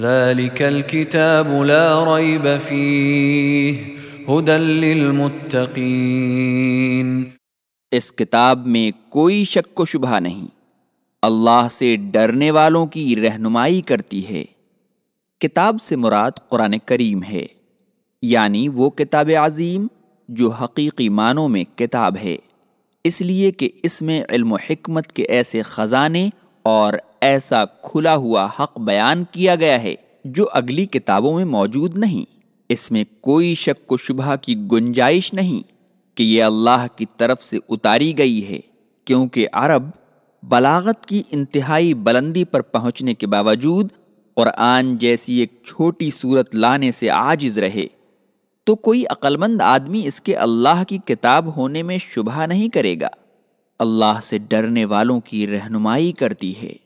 ذلك الكتاب لا ريب فيه هدى للمتقين۔ اس کتاب میں کوئی شک و شبہ نہیں۔ اللہ سے ڈرنے والوں کی رہنمائی کرتی ہے۔ کتاب سے مراد قرآن کریم ہے۔ یعنی وہ کتاب عظیم جو حقیقی معنوں میں کتاب ہے۔ اس لیے کہ اس میں علم و حکمت کے ایسے خزانے اور ایسا کھلا ہوا حق بیان کیا گیا ہے جو اگلی کتابوں میں موجود نہیں۔ اس میں کوئی شک و شبہ کی گنجائش نہیں کہ یہ اللہ کی طرف سے اتاری گئی ہے، کیونکہ عرب بلاغت کی انتہائی بلندی پر پہنچنے کے باوجود قرآن جیسی ایک چھوٹی صورت لانے سے عاجز رہے۔ تو کوئی عقلمند آدمی اس کے اللہ کی کتاب ہونے میں شبہ نہیں کرے گا۔ اللہ سے ڈرنے والوں کی رہنمائی کرتی ہے۔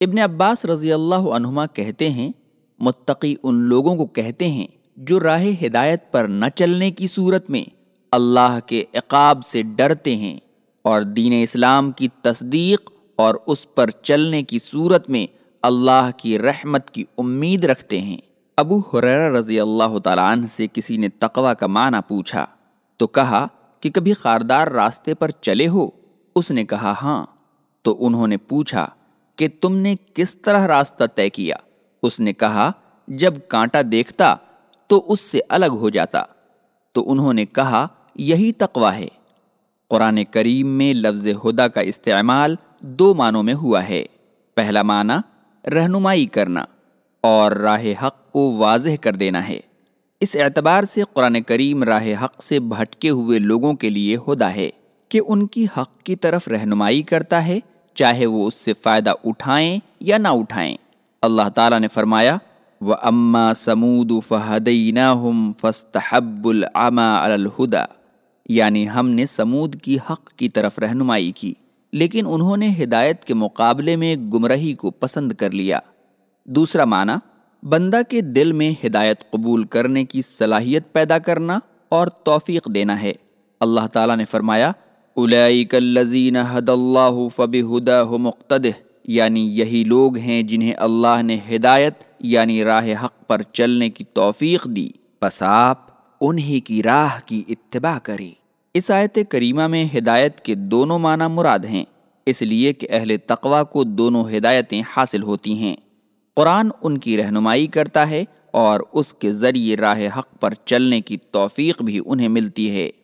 ابن عباس رضی اللہ عنہما کہتے ہیں، متقی ان لوگوں کو کہتے ہیں جو راہ ہدایت پر نہ چلنے کی صورت میں اللہ کے عقاب سے ڈرتے ہیں اور دین اسلام کی تصدیق اور اس پر چلنے کی صورت میں اللہ کی رحمت کی امید رکھتے ہیں۔ ابو حریر رضی اللہ تعالیٰ عنہ سے کسی نے تقوی کا معنی پوچھا تو کہا کہ کبھی خاردار راستے پر چلے ہو؟ اس نے کہا ہاں۔ تو انہوں نے پوچھا کہ تم نے کس طرح راستہ طے کیا؟ اس نے کہا، جب کانٹا دیکھتا تو اس سے الگ ہو جاتا۔ تو انہوں نے کہا، یہی تقوا ہے۔ قرآن کریم میں لفظ ہدا کا استعمال دو معنوں میں ہوا ہے۔ پہلا معنی، رہنمائی کرنا، اور راہ حق کو واضح کر دینا ہے۔ اس اعتبار سے قرآن کریم راہ حق سے بھٹکے ہوئے لوگوں کے لیے ہدا ہے کہ ان کی حق کی طرف رہنمائی کرتا ہے چاہے وہ اس سے فائدہ اٹھائیں یا نہ اٹھائیں۔ اللہ تعالیٰ نے فرمایا و اما سمود فہدینہ ہم فستحب العما الہدا یعنی ہم نے سمود کی حق کی طرف رہنمائی کی، لیکن انہوں نے ہدایت کے مقابلے میں گمرہی کو پسند کر لیا۔ دوسرا معنی، بندہ کے دل میں ہدایت قبول کرنے کی صلاحیت پیدا کرنا اور توفیق دینا ہے۔ اللہ تعالیٰ نے فرمایا اولئک الذین حد اللہ فبہدہ مقتدہ یعنی یہی لوگ ہیں جنہیں اللہ نے ہدایت یعنی راہ حق پر چلنے کی توفیق دی۔ پس آپ انہی کی راہ کی اتباع کریں۔ اس آیت کریمہ میں ہدایت کے دونوں معنی مراد ہیں، اس لیے کہ اہل تقوی کو دونوں ہدایتیں حاصل ہوتی ہیں۔ قرآن ان کی رہنمائی کرتا ہے اور اس کے ذریعے راہ حق پر چلنے کی توفیق بھی انہیں ملتی ہے۔